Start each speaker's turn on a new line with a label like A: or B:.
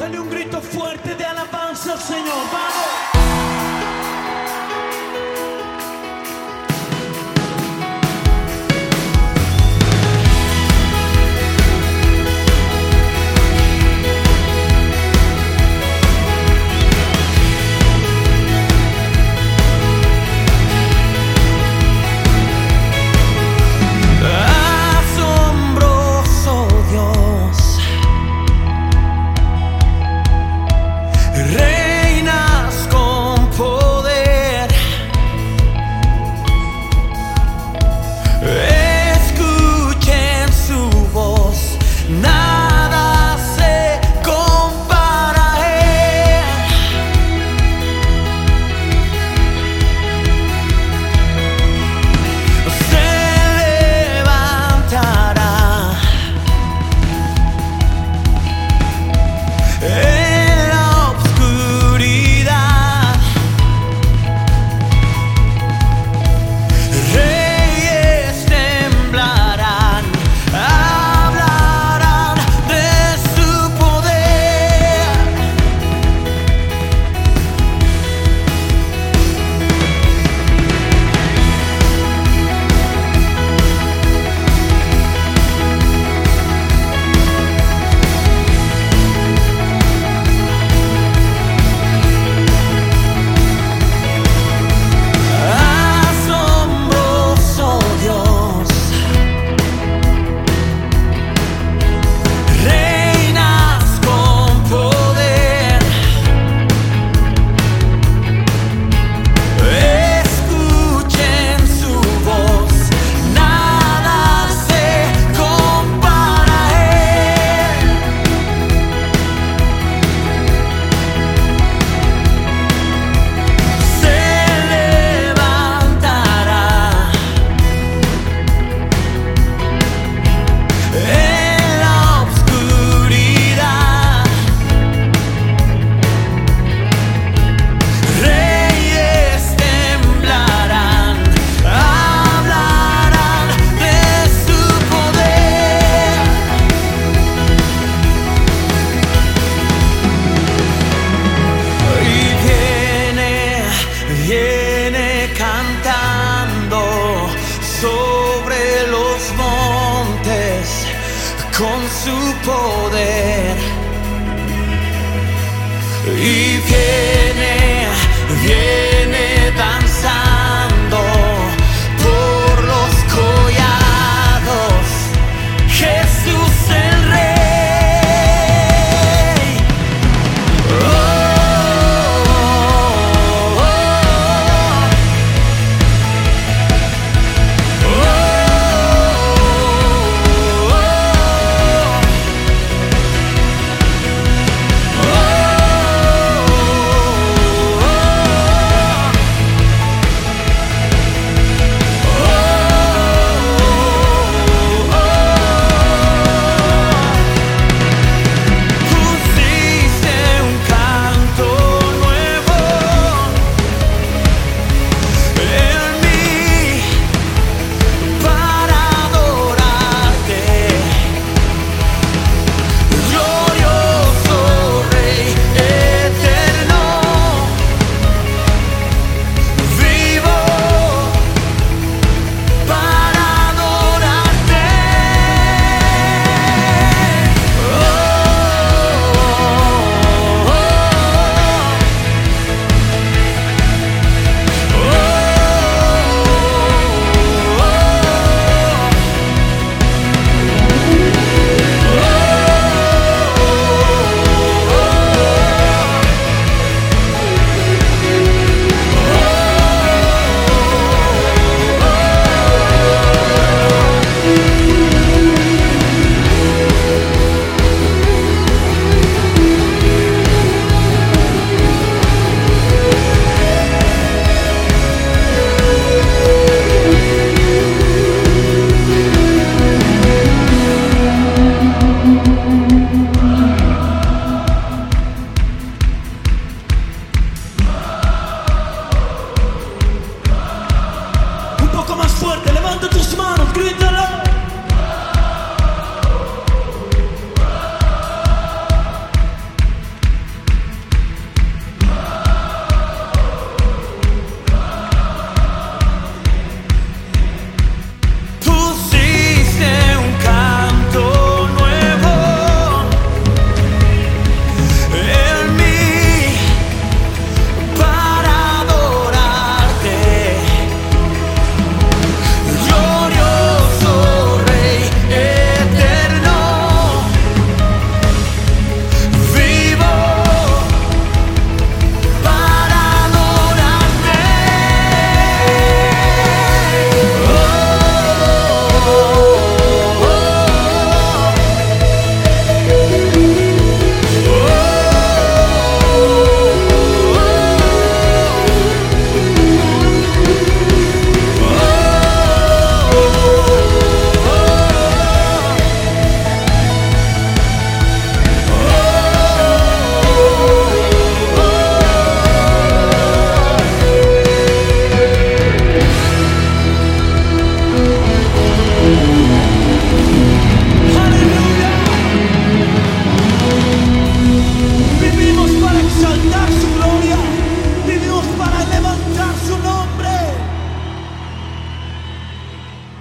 A: Dale un grito fuerte de alabanza al Señor.
B: su poder. Y